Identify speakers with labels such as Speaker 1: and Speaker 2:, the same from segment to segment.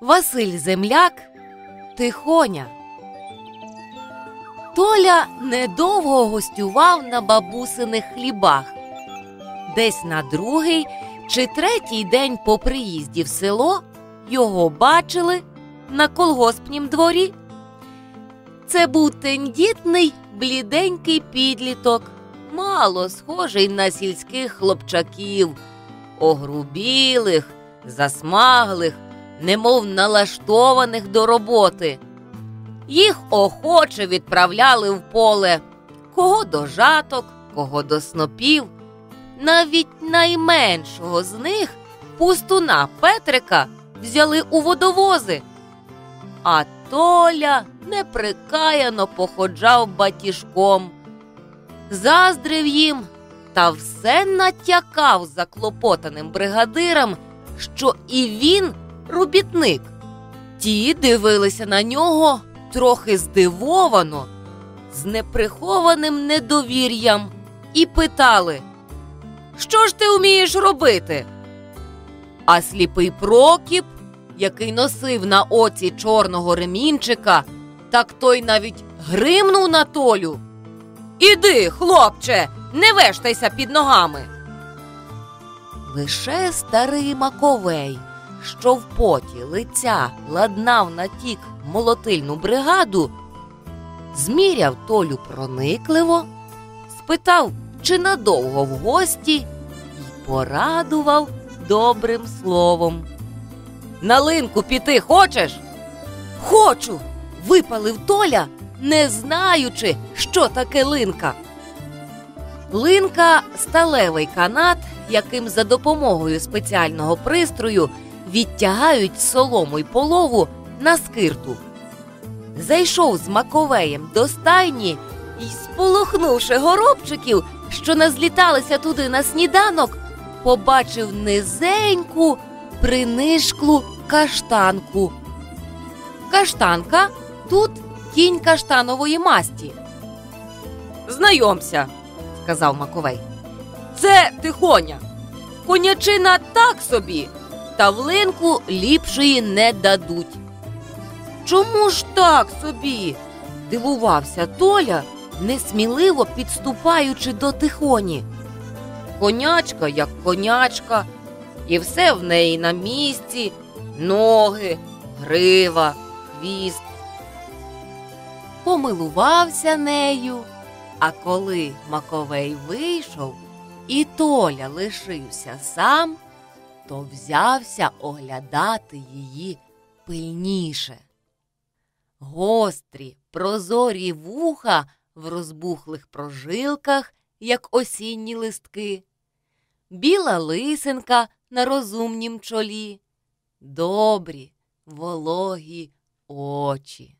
Speaker 1: Василь Земляк Тихоня. Толя недовго гостював на бабусиних хлібах. Десь на другий чи третій день по приїзді в село його бачили на колгоспнім дворі. Це був тендітний, бліденький підліток, мало схожий на сільських хлопчаків, огрубілих, засмаглих, немов налаштованих до роботи. Їх охоче відправляли в поле кого до жаток, кого до снопів. Навіть найменшого з них пустуна Петрика взяли у водовози. А Толя неприкаяно походжав батіжком, заздрив їм та все натякав заклопотаним бригадирам, що і він робітник. Ті дивилися на нього трохи здивовано, з неприхованим недовір'ям, і питали, що ж ти вмієш робити? А сліпий Прокіп, який носив на оці чорного ремінчика, так той навіть гримнув на толю. Іди, хлопче, не вештайся під ногами. Лише старий Маковей, що в поті лиця ладнав на тік молотильну бригаду, зміряв Толю проникливо, спитав, чи надовго в гості, і порадував добрим словом. На линку піти хочеш? Хочу. випалив Толя, не знаючи, що таке линка. Линка сталевий канат, яким за допомогою спеціального пристрою відтягають солому й полову на скирту. Зайшов з Маковеєм до стайні і, сполохнувши горобчиків, що назліталися туди на сніданок, побачив низеньку принишклу каштанку. Каштанка тут кінь каштанової масті. Знайомся, сказав Маковей. Це тихоня. Конячина так собі, та в линку ліпшої не дадуть. Чому ж так собі? дивувався Толя, несміливо підступаючи до тихоні. Конячка, як конячка, і все в неї на місці, ноги, грива, хвіст. Помилувався нею, а коли Маковей вийшов, і Толя лишився сам, то взявся оглядати її пильніше. Гострі, прозорі вуха в розбухлих прожилках, як осінні листки, біла лисинка на розумнім чолі, добрі, вологі очі.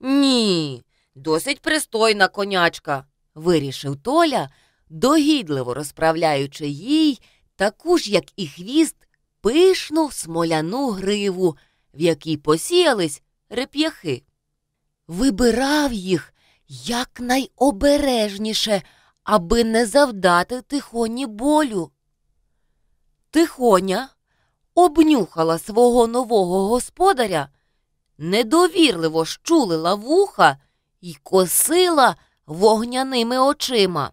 Speaker 1: Ні, досить пристойна конячка, вирішив Толя, догідливо розправляючи їй таку ж, як і хвіст, пишну смоляну гриву, в якій посіялись реп'яхи. Вибирав їх якнайобережніше, аби не завдати тихоні болю. Тихоня обнюхала свого нового господаря, недовірливо щулила вуха і косила вогняними очима.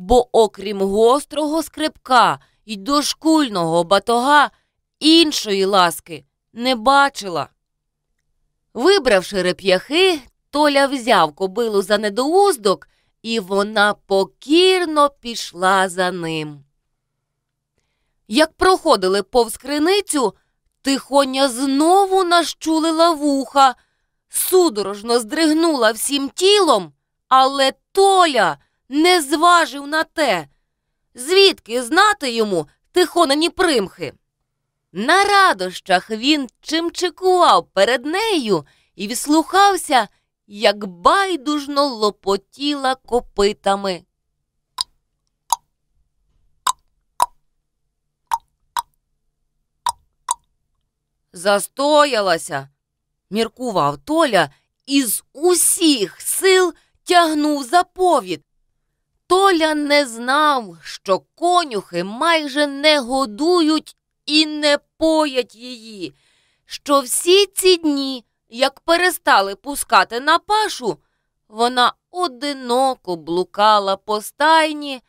Speaker 1: Бо, окрім гострого скрипка і дошкульного батога, іншої ласки не бачила. Вибравши реп'яхи, Толя взяв кобилу за недоуздок, і вона покірно пішла за ним. Як проходили повз криницю, тихоня знову нащулила вуха, судорожно здригнула всім тілом, але Толя не зважив на те, звідки знати йому тихонані примхи. На радощах він чимчикував перед нею і вслухався, як байдужно лопотіла копитами. Застоялася, міркував Толя і з усіх сил тягнув за повід. Толя не знав, що конюхи майже не годують і не поять її, що всі ці дні, як перестали пускати на пашу, вона одиноко блукала по стайні,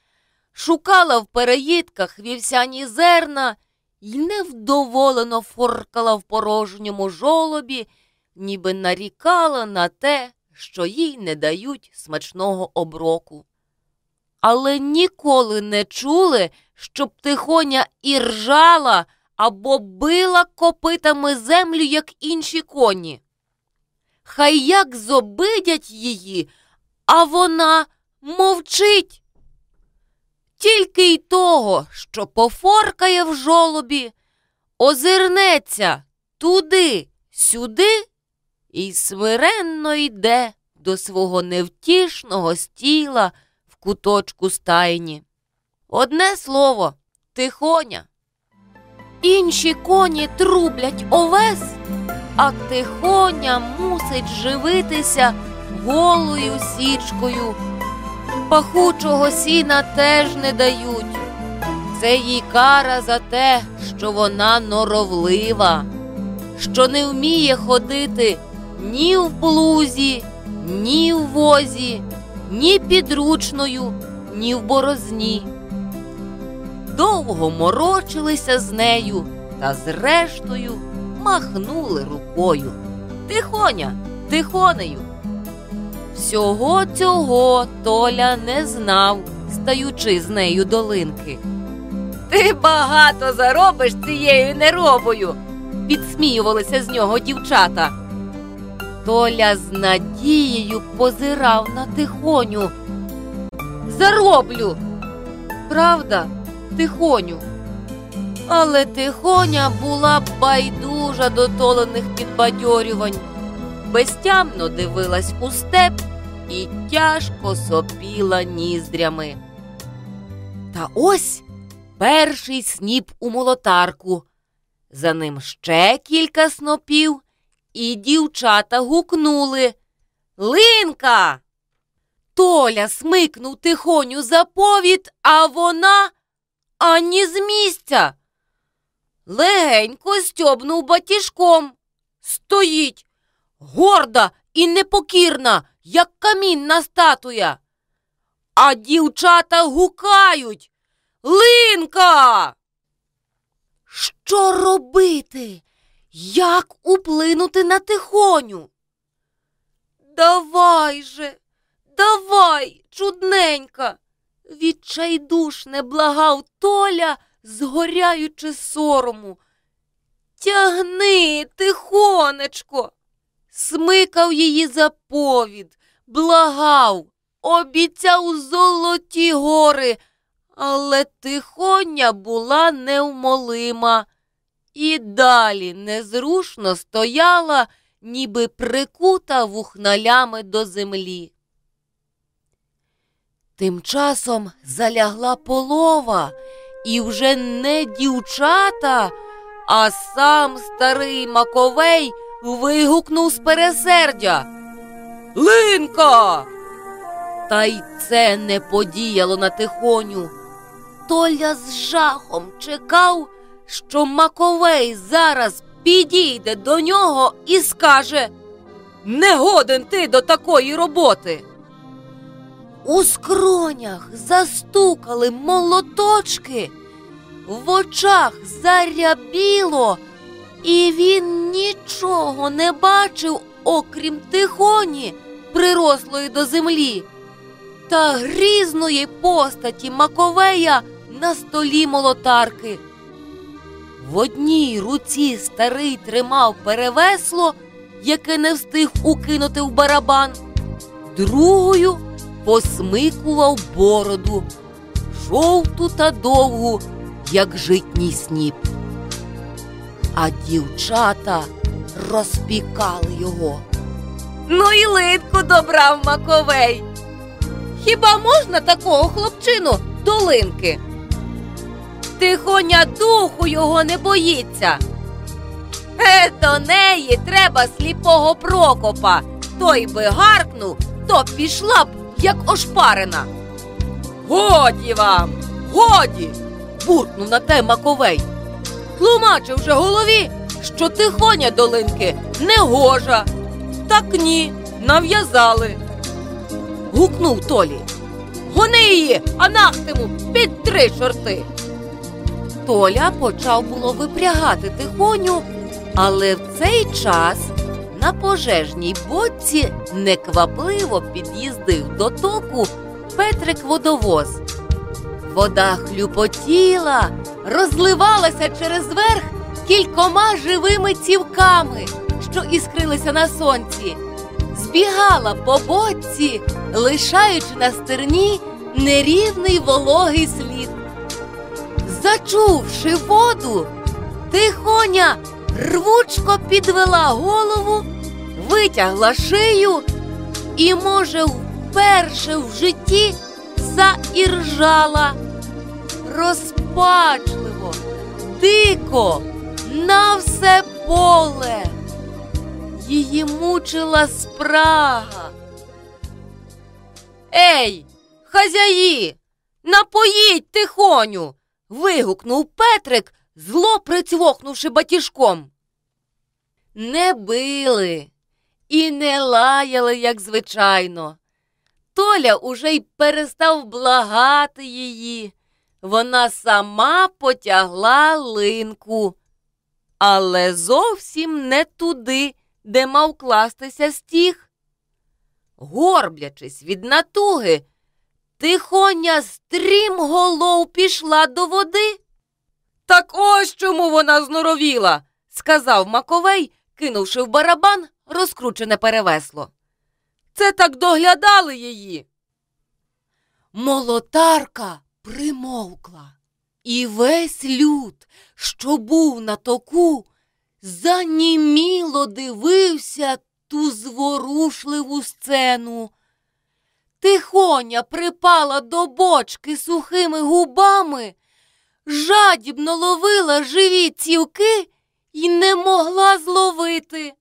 Speaker 1: шукала в переїдках вівсяні зерна і невдоволено форкала в порожньому жолобі, ніби нарікала на те, що їй не дають смачного оброку. Але ніколи не чули, щоб тихоня і ржала або била копитами землю, як інші коні. Хай як зобидять її, а вона мовчить. Тільки й того, що пофоркає в жолобі, озирнеться туди, сюди і смиренно йде до свого невтішного стіла куточку стайні. Одне слово, тихоня. Інші коні трублять овес, а тихоня мусить живитися голою січкою. Пахучого сіна теж не дають. Це їй кара за те, що вона норовлива, що не вміє ходити ні в блузі, ні в возі, ні підручною, ні в борозні. Довго морочилися з нею та зрештою махнули рукою. Тихоня, тихонею. Всього цього Толя не знав, стаючи з нею долинки. Ти багато заробиш цією неробою, підсміювалися з нього дівчата. Толя з надією позирав на тихоню. Зароблю, правда, тихоню. Але тихоня була байдужа до толених підбадьорювань, безтямно дивилась у степ і тяжко сопіла ніздрями. Та ось перший сніп у молотарку. За ним ще кілька снопів, і дівчата гукнули Линка. Толя смикнув тихоню за повід, а вона ані з місця. Легенько стьобнув батіжком. Стоїть горда і непокірна, як камінна статуя. А дівчата гукають Линка. Що робити? Як уплинути на тихоню? Давай же, давай, чудненька, відчайдушне благав Толя, згоряючи сорому. Тягни, тихонечко, смикав її за повід, благав, обіцяв золоті гори, але тихоня була невмолима і далі незрушно стояла, ніби прикута вухналями до землі. Тим часом залягла полова, і вже не дівчата, а сам старий Маковей вигукнув з пересердя. Линка! Та й це не подіяло на тихоню. Толя з жахом чекав, що Маковей зараз підійде до нього і скаже Не годен ти до такої роботи. У скронях застукали молоточки, в очах зарябіло, і він нічого не бачив, окрім тихоні, прирослої до землі, та грізної постаті Маковея на столі молотарки. В одній руці старий тримав перевесло, яке не встиг укинути в барабан, другою посмикував бороду, жовту та довгу, як житній сніп. А дівчата розпікали його. Ну і литку добрав Маковей. Хіба можна такого хлопчину долинки? Тихоня духу його не боїться. Е, до неї треба сліпого Прокопа. Той би гаркнув, то пішла б, як ошпарена. Годі вам, годі. буркнув на те Маковей. тлумачив вже голові, що тихоня долинки не гожа. Так ні, нав'язали. Гукнув Толі. Гони її, анахтему, під три чорти. Толя почав було випрягати тихоню, але в цей час на пожежній боці неквапливо під'їздив до току Петрик водовоз. Вода хлюпотіла, розливалася через верх кількома живими цівками, що іскрилися на сонці, збігала по боці, лишаючи на стерні нерівний вологий слід. Зачувши воду, тихоня рвучко підвела голову, витягла шию і, може, вперше в житті заіржала розпачливо, дико, на все поле. Її мучила спрага. Ей, хазяї, напоїть тихоню. Вигукнув Петрик, зло прицвохнувши батіжком. Не били і не лаяли, як звичайно. Толя уже й перестав благати її. Вона сама потягла линку, але зовсім не туди, де мав кластися стіг. Горблячись від натуги, тихоня стрім голов пішла до води. Так ось чому вона зноровіла, сказав Маковей, кинувши в барабан розкручене перевесло. Це так доглядали її. Молотарка примовкла, і весь люд, що був на току, заніміло дивився ту зворушливу сцену. Тихоня припала до бочки сухими губами, жадібно ловила живі цівки і не могла зловити.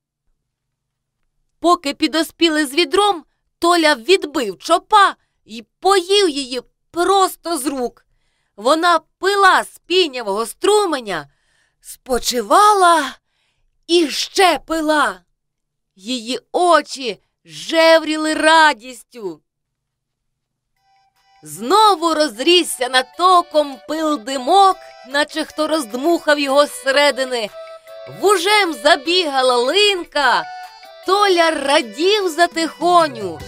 Speaker 1: Поки підоспіли з відром, Толя відбив чопа і поїв її просто з рук. Вона пила з пінявого струменя, спочивала і ще пила. Її очі жевріли радістю. Знову розрісся над током пил димок, наче хто роздмухав його зсередини. Вужем забігала линка. Толя радів за тихоню,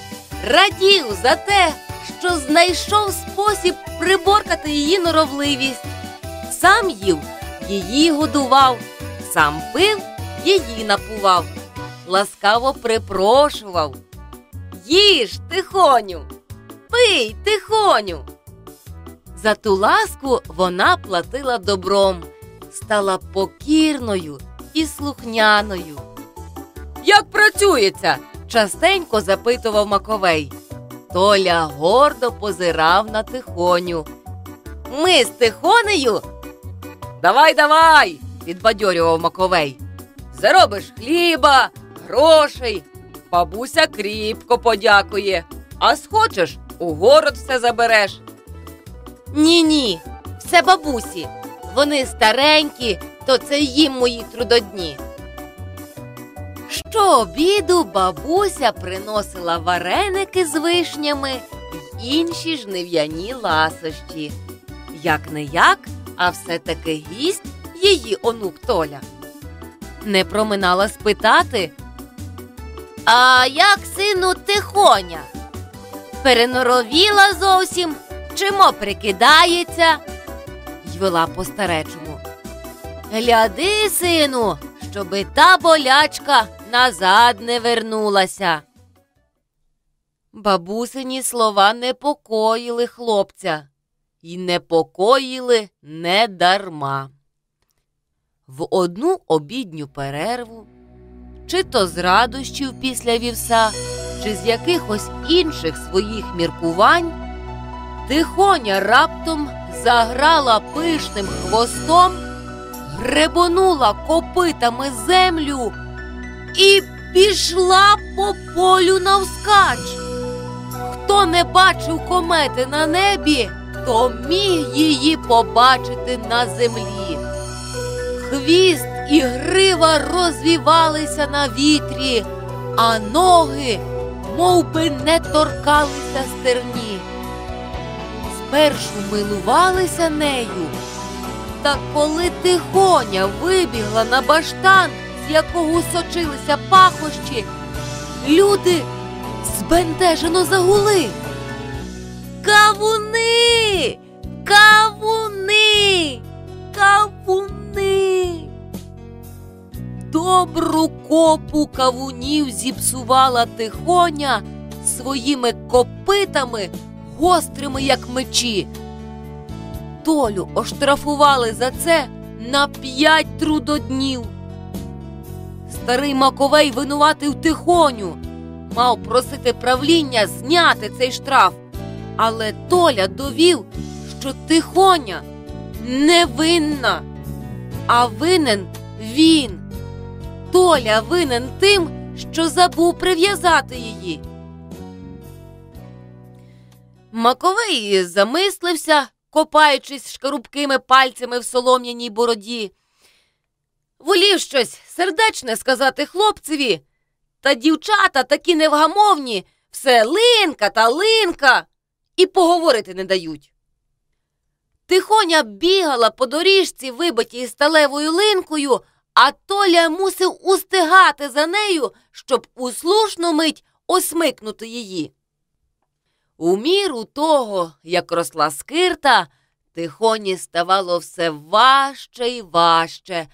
Speaker 1: радів за те, що знайшов спосіб приборкати її норовливість. Сам їв, її годував, сам пив, її напував, ласкаво припрошував. Їж, тихоню, пий, тихоню. За ту ласку вона платила добром, стала покірною і слухняною. Як працюється? частенько запитував Маковей. Толя гордо позирав на тихоню. Ми з тихонею? Давай, давай, підбадьорював Маковей. Заробиш хліба, грошей. Бабуся кріпко подякує. А схочеш, у город все забереш. Ні, ні, все бабусі. Вони старенькі, то це їм мої трудодні. Щообіду бабуся приносила вареники з вишнями й інші жнив'яні ласощі. Як не як, а все-таки гість її онук Толя. Не проминала спитати. А як сину тихоня? Переноровіла зовсім, чимо прикидається, й вела по старечому. Гляди, сину, щоби та болячка назад не вернулася. Бабусині слова непокоїли хлопця, і непокоїли не дарма. В одну обідню перерву, чи то з радощів після вівса, чи з якихось інших своїх міркувань, тихоня раптом заграла пишним хвостом, гребонула копитами землю і пішла по полю навскач. Хто не бачив комети на небі, то міг її побачити на землі. Хвіст і грива розвівалися на вітрі, а ноги мов би, не торкалися стерні. Спершу милувалися нею, та коли тихоня вибігла на баштан, з якого сочилися пахощі, люди збентежено загули. Кавуни! Кавуни! Кавуни! Добру копу кавунів зіпсувала тихоня своїми копитами, гострими, як мечі. Толю оштрафували за це на п'ять трудоднів. Старий Маковей винуватив тихоню, мав просити правління зняти цей штраф. Але Толя довів, що тихоня невинна, а винен він. Толя винен тим, що забув прив'язати її. Маковий замислився, копаючись шкарубкими пальцями в солом'яній бороді. Волів щось сердечне сказати хлопцеві, та дівчата такі невгамовні, все линка та линка, і поговорити не дають. Тихоня бігала по доріжці, вибитій сталевою линкою, а Толя мусив устигати за нею, щоб у слушну мить осмикнути її. У міру того, як росла скирта, тихоні ставало все важче і важче,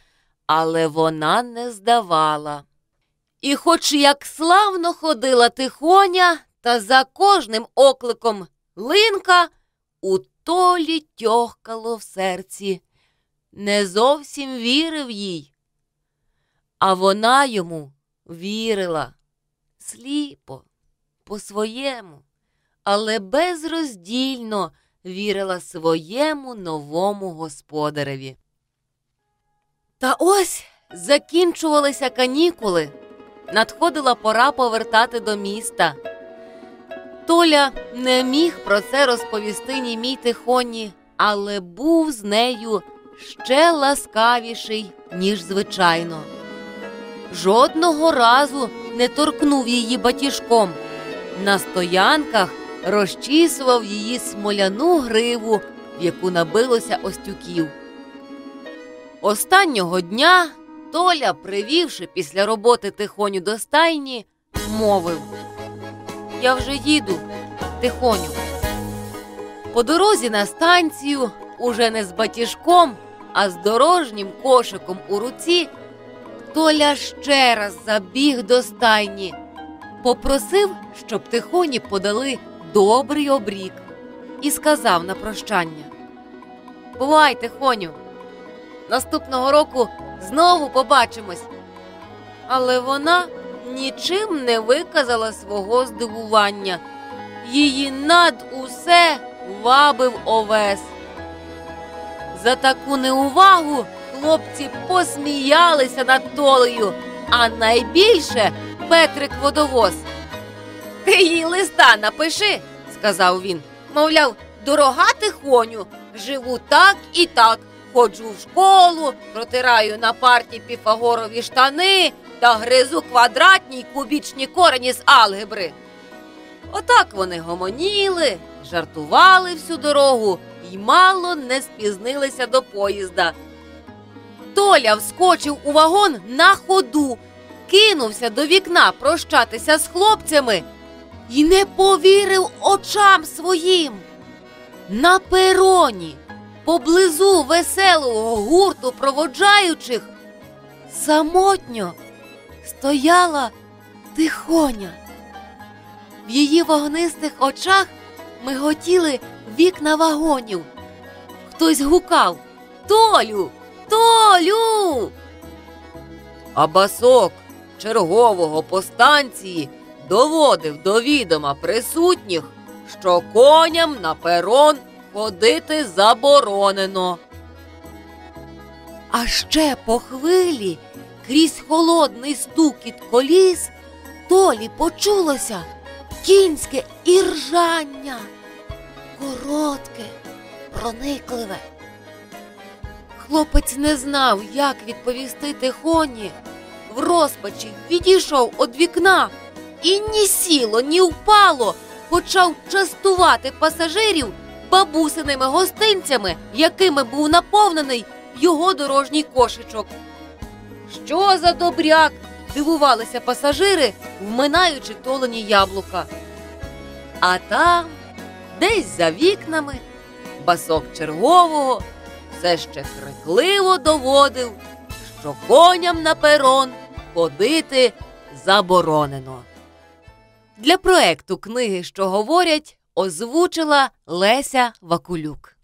Speaker 1: але вона не здавала. І, хоч як славно ходила тихоня, та за кожним окликом линка у толі тьохкало в серці, не зовсім вірив їй. А вона йому вірила сліпо, по-своєму, але безроздільно вірила своєму новому господареві. Та ось закінчувалися канікули, надходила пора повертати до міста. Толя не міг про це розповісти німій тихоні, але був з нею ще ласкавіший, ніж звичайно. Жодного разу не торкнув її батіжком. На стоянках розчісував її смоляну гриву, в яку набилося остюків. Останнього дня Толя, привівши після роботи тихоню до стайні, мовив Я вже їду, тихоню. По дорозі на станцію, уже не з батіжком, а з дорожнім кошиком у руці. Толя ще раз забіг до стайні, попросив, щоб тихоні подали добрий обрік, і сказав на прощання: Бувай, тихоню, наступного року знову побачимось. Але вона нічим не виказала свого здивування. Її над усе вабив овес. За таку неувагу хлопці посміялися над толею, а найбільше Петрик водовоз. Ти їй листа напиши, сказав він. Мовляв, дорога тихоню, живу так і так. Ходжу в школу, протираю на парті піфагорові штани та гризу квадратні й кубічні корені з алгебри. Отак вони гомоніли, жартували всю дорогу й мало не спізнилися до поїзда. Толя вскочив у вагон на ходу, кинувся до вікна прощатися з хлопцями і не повірив очам своїм. На пероні, поблизу веселого гурту проводжаючих, самотньо стояла тихоня. В її вогнистих очах миготіли вікна вагонів. Хтось гукав Толю, Толю. А басок чергового по станції доводив до відома присутніх, що коням на перон ходити заборонено. А ще по хвилі крізь холодний стукіт коліс толі почулося кінське іржання, коротке, проникливе. Хлопець не знав, як відповісти Тихоні. В розпачі відійшов від вікна і ні сіло, ні впало почав частувати пасажирів бабусиними гостинцями, якими був наповнений його дорожній кошечок. Що за добряк? дивувалися пасажири, вминаючи толені яблука. А там, десь за вікнами, басок чергового все ще крикливо доводив, що коням на перон ходити заборонено. Для проекту книги, що говорять, озвучила Леся Вакулюк.